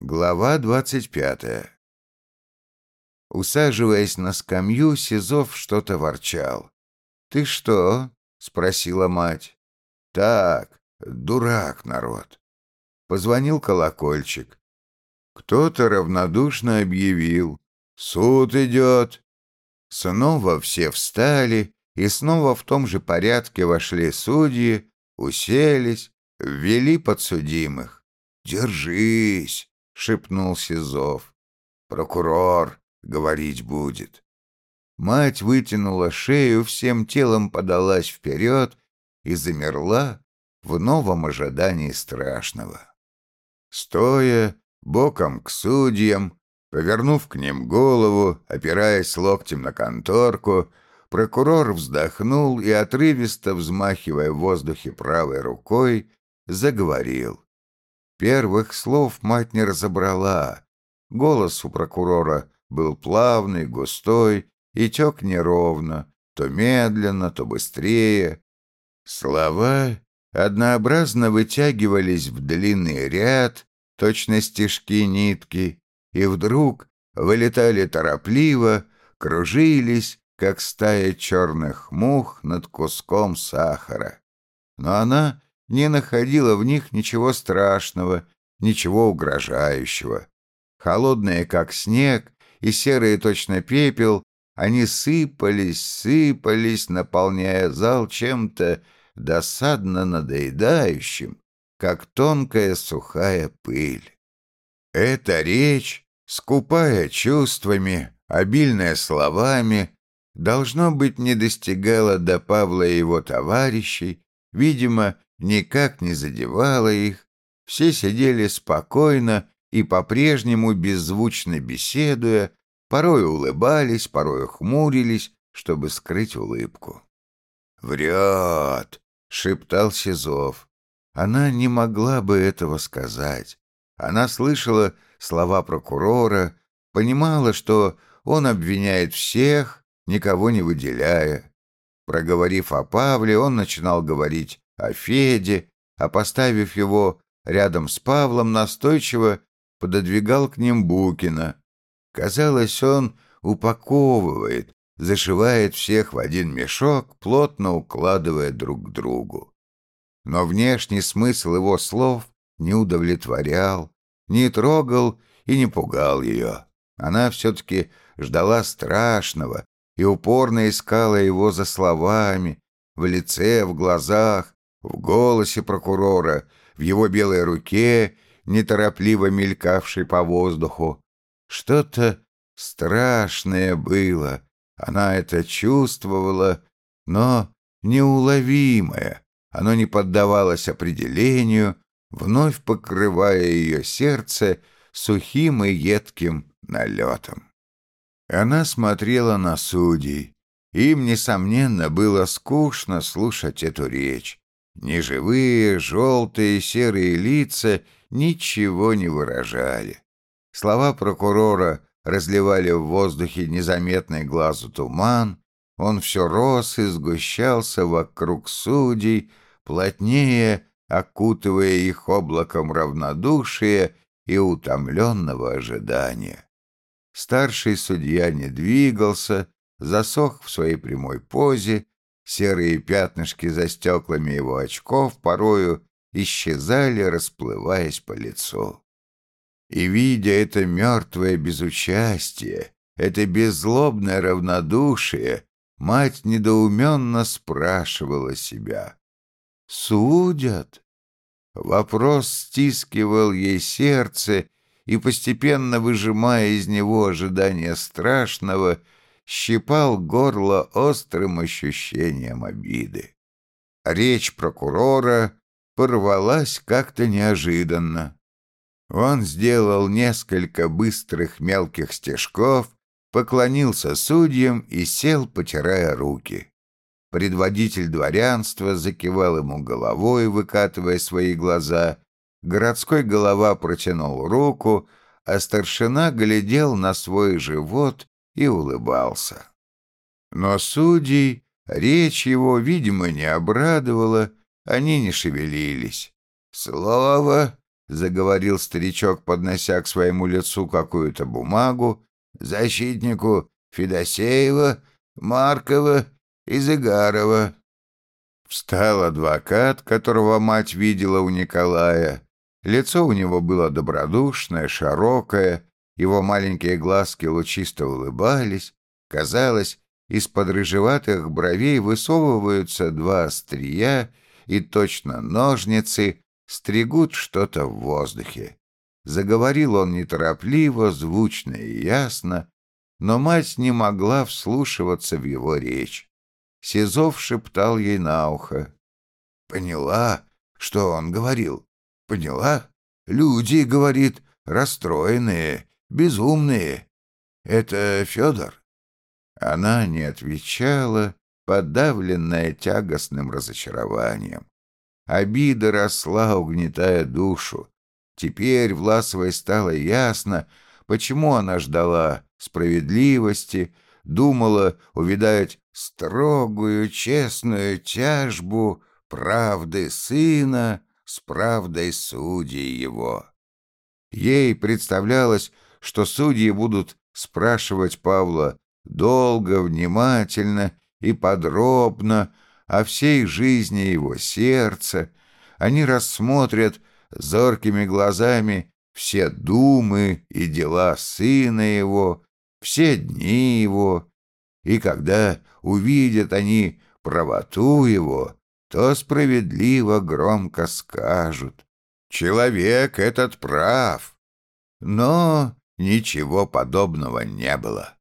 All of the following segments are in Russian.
Глава двадцать пятая Усаживаясь на скамью, Сизов что-то ворчал. «Ты что?» — спросила мать. «Так, дурак народ». Позвонил колокольчик. Кто-то равнодушно объявил. «Суд идет». Снова все встали, и снова в том же порядке вошли судьи, уселись, ввели подсудимых. «Держись!» — шепнул Сизов. «Прокурор говорить будет». Мать вытянула шею, всем телом подалась вперед и замерла в новом ожидании страшного. Стоя, боком к судьям, повернув к ним голову, опираясь локтем на конторку, прокурор вздохнул и, отрывисто взмахивая в воздухе правой рукой, заговорил. Первых слов мать не разобрала. Голос у прокурора был плавный, густой и тек неровно, то медленно, то быстрее. Слова однообразно вытягивались в длинный ряд, точно стежки нитки, и вдруг вылетали торопливо, кружились, как стая черных мух над куском сахара. Но она не находила в них ничего страшного, ничего угрожающего. Холодные, как снег, и серые точно пепел, они сыпались, сыпались, наполняя зал чем-то досадно надоедающим, как тонкая сухая пыль. Эта речь, скупая чувствами, обильная словами, должно быть, не достигала до Павла и его товарищей, видимо, никак не задевала их, все сидели спокойно и по-прежнему беззвучно беседуя, порой улыбались, порой хмурились, чтобы скрыть улыбку. «Врет!» — шептал Сизов. Она не могла бы этого сказать. Она слышала слова прокурора, понимала, что он обвиняет всех, никого не выделяя. Проговорив о Павле, он начинал говорить о Феде, а поставив его рядом с Павлом, настойчиво пододвигал к ним Букина. Казалось, он упаковывает, зашивает всех в один мешок, плотно укладывая друг к другу. Но внешний смысл его слов не удовлетворял, не трогал и не пугал ее. Она все-таки ждала страшного и упорно искала его за словами, в лице, в глазах, в голосе прокурора, в его белой руке, неторопливо мелькавшей по воздуху. Что-то страшное было, она это чувствовала, но неуловимое. Оно не поддавалось определению, вновь покрывая ее сердце сухим и едким налетом. Она смотрела на судей. Им, несомненно, было скучно слушать эту речь. Неживые, желтые, серые лица ничего не выражали. Слова прокурора разливали в воздухе незаметный глазу туман, он все рос и сгущался вокруг судей, плотнее окутывая их облаком равнодушия и утомленного ожидания. Старший судья не двигался, засох в своей прямой позе, Серые пятнышки за стеклами его очков порою исчезали, расплываясь по лицу. И, видя это мертвое безучастие, это беззлобное равнодушие, мать недоуменно спрашивала себя. «Судят?» Вопрос стискивал ей сердце и, постепенно выжимая из него ожидание страшного, щипал горло острым ощущением обиды. Речь прокурора порвалась как-то неожиданно. Он сделал несколько быстрых мелких стежков, поклонился судьям и сел, потирая руки. Предводитель дворянства закивал ему головой, выкатывая свои глаза. Городской голова протянул руку, а старшина глядел на свой живот и улыбался. Но судей речь его, видимо, не обрадовала, они не шевелились. «Слово — заговорил старичок, поднося к своему лицу какую-то бумагу, — «защитнику Федосеева, Маркова и Зыгарова». Встал адвокат, которого мать видела у Николая. Лицо у него было добродушное, широкое, его маленькие глазки лучисто улыбались. Казалось, из-под рыжеватых бровей высовываются два острия, и точно ножницы стригут что-то в воздухе. Заговорил он неторопливо, звучно и ясно, но мать не могла вслушиваться в его речь. Сизов шептал ей на ухо. «Поняла, что он говорил? Поняла? Люди, — говорит, — расстроенные, безумные. Это Федор?» Она не отвечала, подавленная тягостным разочарованием. Обида росла, угнетая душу. Теперь Власовой стало ясно, почему она ждала справедливости, думала увидать строгую, честную тяжбу правды сына с правдой судей его. Ей представлялось, что судьи будут спрашивать Павла долго, внимательно и подробно о всей жизни его сердца. Они рассмотрят зоркими глазами все думы и дела сына его, все дни его, и когда увидят они правоту его, то справедливо громко скажут «Человек этот прав». Но ничего подобного не было.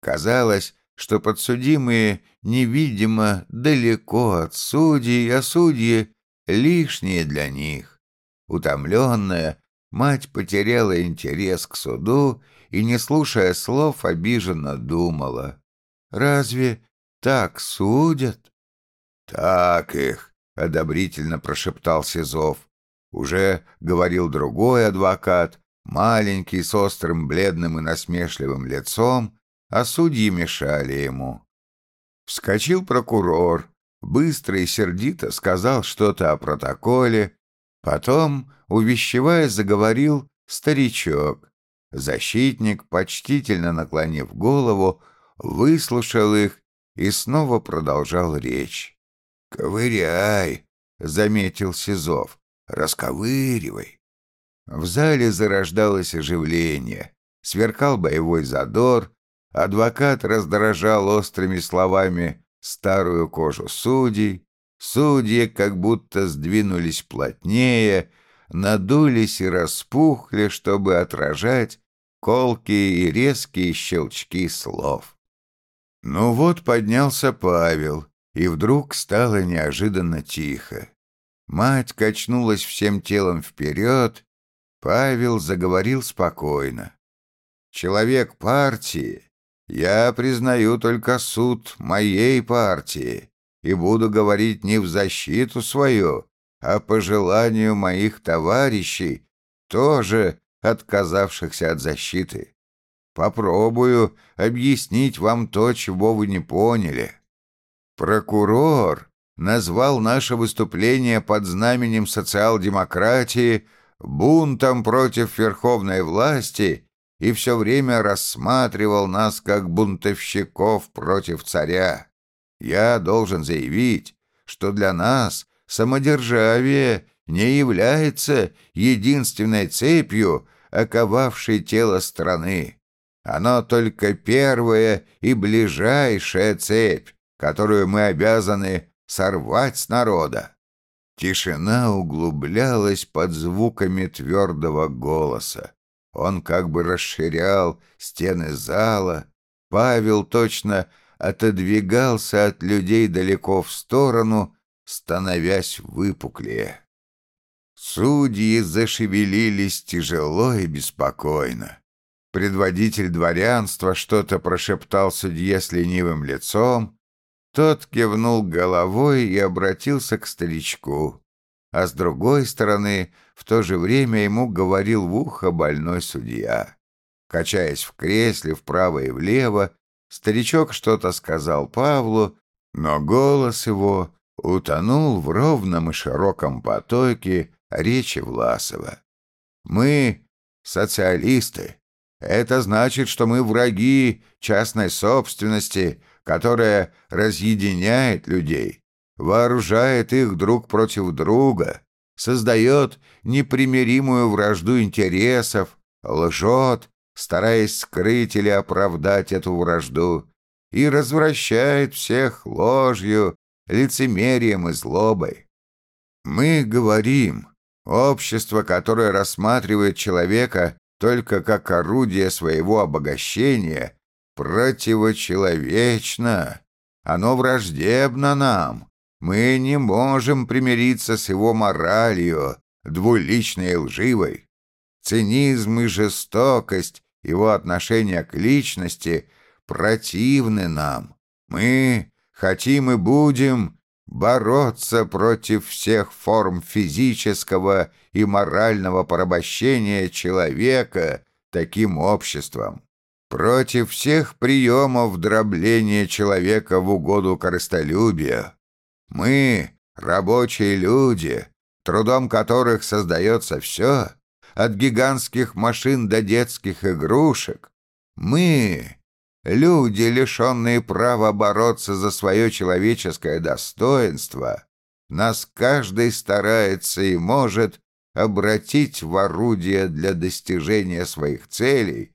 Казалось, что подсудимые невидимо далеко от судей, а судьи лишние для них. Утомленная, мать потеряла интерес к суду и, не слушая слов, обиженно думала. «Разве так судят?» «Так их», — одобрительно прошептал Сизов. Уже говорил другой адвокат, маленький, с острым, бледным и насмешливым лицом, а судьи мешали ему. Вскочил прокурор, быстро и сердито сказал что-то о протоколе, потом, увещевая, заговорил старичок. Защитник, почтительно наклонив голову, выслушал их и снова продолжал речь. «Ковыряй!» — заметил Сизов. «Расковыривай!» В зале зарождалось оживление, сверкал боевой задор, Адвокат раздражал острыми словами старую кожу судей, судьи как будто сдвинулись плотнее, надулись и распухли, чтобы отражать колкие и резкие щелчки слов. Ну вот поднялся Павел, и вдруг стало неожиданно тихо. Мать качнулась всем телом вперед, Павел заговорил спокойно. Человек партии я признаю только суд моей партии и буду говорить не в защиту свою, а по желанию моих товарищей, тоже отказавшихся от защиты. Попробую объяснить вам то, чего вы не поняли. Прокурор назвал наше выступление под знаменем социал-демократии бунтом против верховной власти и все время рассматривал нас как бунтовщиков против царя. Я должен заявить, что для нас самодержавие не является единственной цепью, оковавшей тело страны. Оно только первая и ближайшая цепь, которую мы обязаны сорвать с народа. Тишина углублялась под звуками твердого голоса. Он как бы расширял стены зала. Павел точно отодвигался от людей далеко в сторону, становясь выпуклее. Судьи зашевелились тяжело и беспокойно. Предводитель дворянства что-то прошептал судье с ленивым лицом. Тот кивнул головой и обратился к старичку а с другой стороны, в то же время ему говорил в ухо больной судья. Качаясь в кресле вправо и влево, старичок что-то сказал Павлу, но голос его утонул в ровном и широком потоке речи Власова. Мы социалисты. Это значит, что мы враги частной собственности, которая разъединяет людей, вооружает их друг против друга, создает непримиримую вражду интересов, лжет, стараясь скрыть или оправдать эту вражду, и развращает всех ложью, лицемерием и злобой. Мы говорим, общество, которое рассматривает человека только как орудие своего обогащения, противочеловечно. Оно враждебно нам. Мы не можем примириться с его моралью, двуличной и лживой. Цинизм и жестокость его отношения к личности противны нам. Мы хотим и будем бороться против всех форм физического и морального порабощения человека таким обществом, против всех приемов дробления человека в угоду корыстолюбия. Мы, рабочие люди, трудом которых создается все, от гигантских машин до детских игрушек, мы, Люди, лишенные права бороться за свое человеческое достоинство, нас каждый старается и может обратить в орудие для достижения своих целей.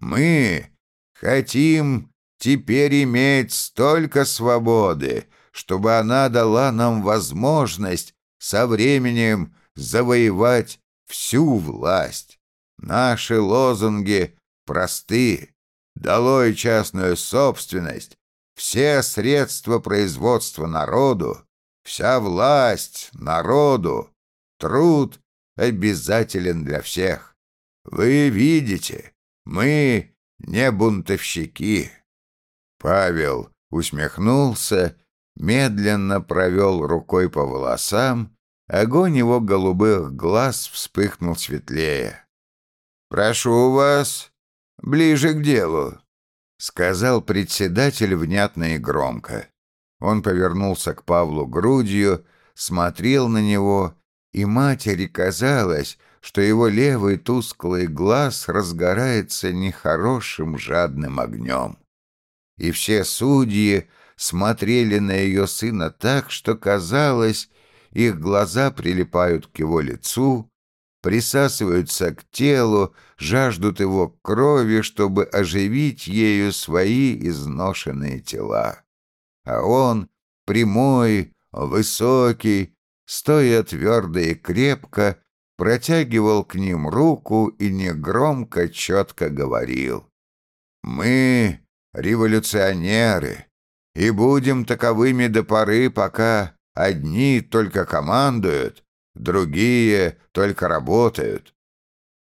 Мы хотим теперь иметь столько свободы, чтобы она дала нам возможность со временем завоевать всю власть. Наши лозунги просты долой частную собственность, все средства производства народу, вся власть народу, труд обязателен для всех. Вы видите, мы не бунтовщики. Павел усмехнулся, медленно провел рукой по волосам, огонь его голубых глаз вспыхнул светлее. «Прошу вас, «Ближе к делу», — сказал председатель внятно и громко. Он повернулся к Павлу грудью, смотрел на него, и матери казалось, что его левый тусклый глаз разгорается нехорошим жадным огнем. И все судьи смотрели на ее сына так, что казалось, их глаза прилипают к его лицу, присасываются к телу, жаждут его крови, чтобы оживить ею свои изношенные тела. А он, прямой, высокий, стоя твердо и крепко, протягивал к ним руку и негромко, четко говорил. «Мы революционеры, и будем таковыми до поры, пока одни только командуют, другие только работают.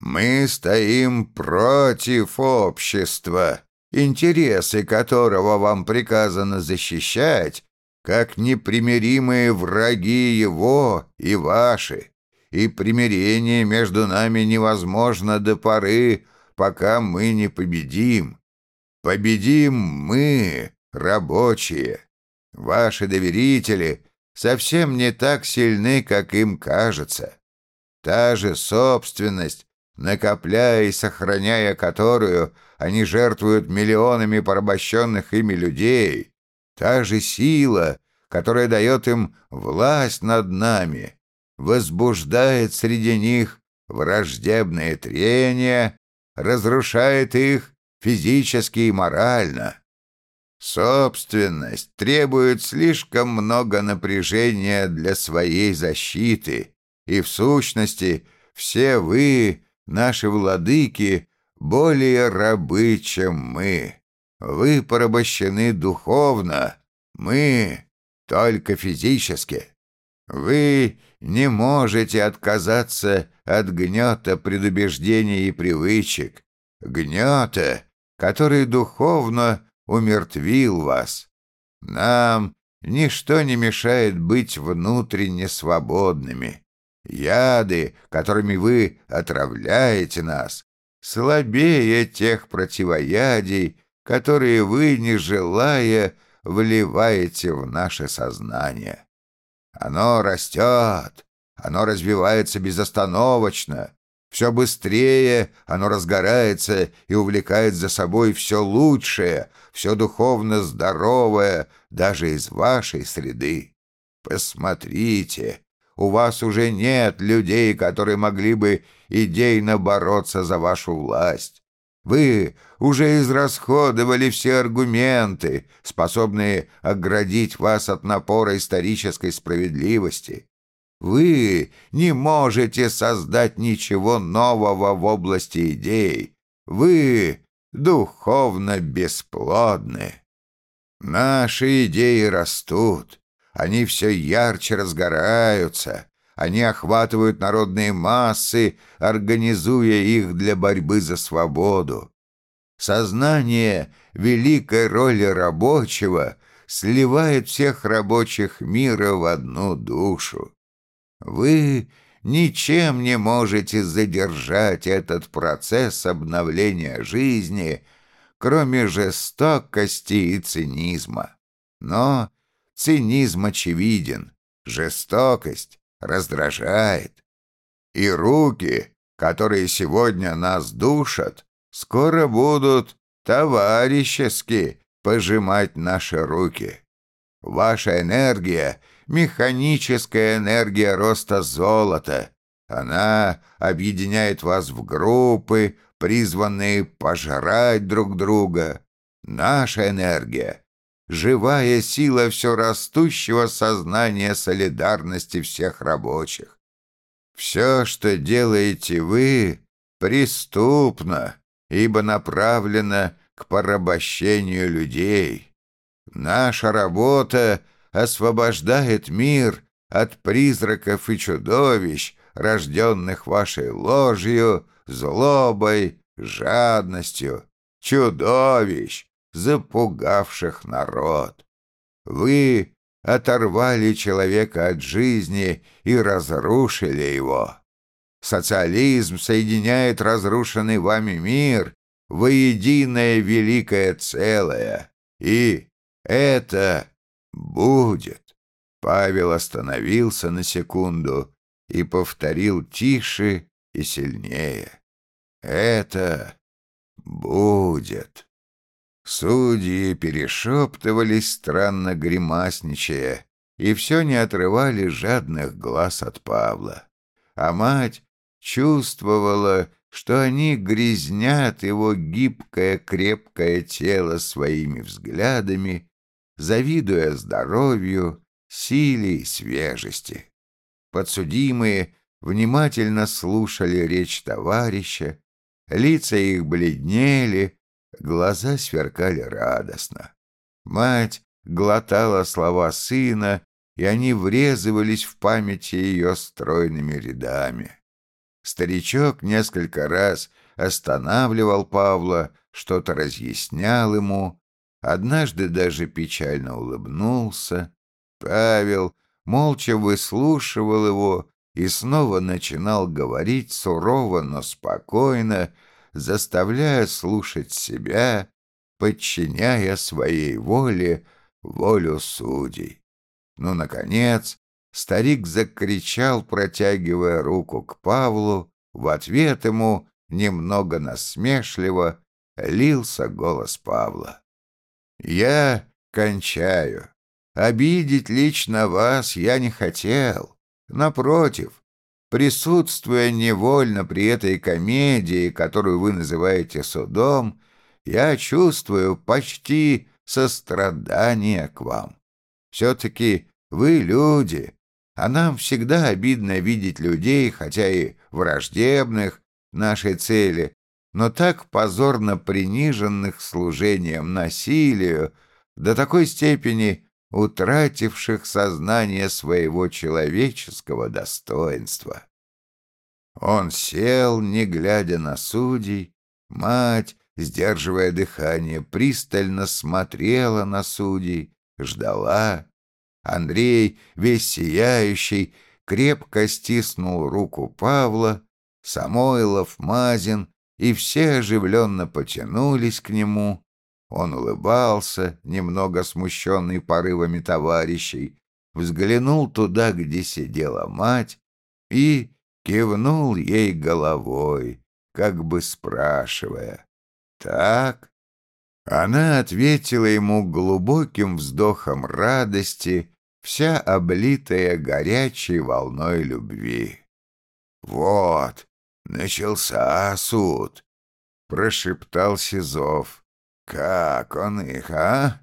Мы стоим против общества, интересы которого вам приказано защищать, как непримиримые враги его и ваши, и примирение между нами невозможно до поры, пока мы не победим. Победим мы, рабочие. Ваши доверители совсем не так сильны, как им кажется. Та же собственность, накопляя и сохраняя которую они жертвуют миллионами порабощенных ими людей, та же сила, которая дает им власть над нами, возбуждает среди них враждебные трения, разрушает их физически и морально. Собственность требует слишком много напряжения для своей защиты, и в сущности все вы, наши владыки, более рабы, чем мы. Вы порабощены духовно, мы только физически. Вы не можете отказаться от гнета предубеждений и привычек, гнета, который духовно умертвил вас. Нам ничто не мешает быть внутренне свободными. Яды, которыми вы отравляете нас, слабее тех противоядий, которые вы, не желая, вливаете в наше сознание. Оно растет, оно развивается безостановочно, Все быстрее оно разгорается и увлекает за собой все лучшее, все духовно здоровое, даже из вашей среды. Посмотрите, у вас уже нет людей, которые могли бы идейно бороться за вашу власть. Вы уже израсходовали все аргументы, способные оградить вас от напора исторической справедливости. Вы не можете создать ничего нового в области идей. Вы духовно бесплодны. Наши идеи растут, они все ярче разгораются, они охватывают народные массы, организуя их для борьбы за свободу. Сознание великой роли рабочего сливает всех рабочих мира в одну душу. Вы ничем не можете задержать этот процесс обновления жизни, кроме жестокости и цинизма. Но цинизм очевиден, жестокость раздражает. И руки, которые сегодня нас душат, скоро будут товарищески пожимать наши руки. Ваша энергия — механическая энергия роста золота. Она объединяет вас в группы, призванные пожрать друг друга. Наша энергия — живая сила все растущего сознания солидарности всех рабочих. Все, что делаете вы, преступно, ибо направлено к порабощению людей. Наша работа освобождает мир от призраков и чудовищ, рожденных вашей ложью, злобой, жадностью, чудовищ, запугавших народ. Вы оторвали человека от жизни и разрушили его. Социализм соединяет разрушенный вами мир воединое великое целое, и это будет. Павел остановился на секунду и повторил тише и сильнее. Это будет. Судьи перешептывались, странно гримасничая, и все не отрывали жадных глаз от Павла. А мать чувствовала, что они грязнят его гибкое крепкое тело своими взглядами, завидуя здоровью, силе и свежести. Подсудимые внимательно слушали речь товарища, лица их бледнели, глаза сверкали радостно. Мать глотала слова сына, и они врезывались в памяти ее стройными рядами. Старичок несколько раз останавливал Павла, что-то разъяснял ему, однажды даже печально улыбнулся. Павел молча выслушивал его и снова начинал говорить сурово, но спокойно, заставляя слушать себя, подчиняя своей воле волю судей. Ну, наконец, старик закричал, протягивая руку к Павлу, в ответ ему, немного насмешливо, лился голос Павла. «Я кончаю. Обидеть лично вас я не хотел. Напротив, присутствуя невольно при этой комедии, которую вы называете судом, я чувствую почти сострадание к вам. Все-таки вы люди, а нам всегда обидно видеть людей, хотя и враждебных нашей цели, но так позорно приниженных служением насилию, до такой степени утративших сознание своего человеческого достоинства. Он сел, не глядя на судей, мать, сдерживая дыхание, пристально смотрела на судей, ждала. Андрей, весь сияющий, крепко стиснул руку Павла, Самойлов, Мазин, и все оживленно потянулись к нему. Он улыбался, немного смущенный порывами товарищей, взглянул туда, где сидела мать, и кивнул ей головой, как бы спрашивая «Так?». Она ответила ему глубоким вздохом радости, вся облитая горячей волной любви. «Вот, начался суд», — прошептал Сизов. «Как он их, а?»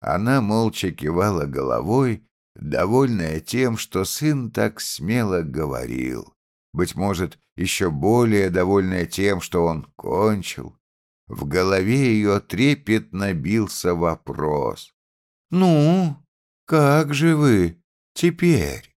Она молча кивала головой, довольная тем, что сын так смело говорил. Быть может, еще более довольная тем, что он кончил. В голове ее трепетно бился вопрос. «Ну, как же вы теперь?»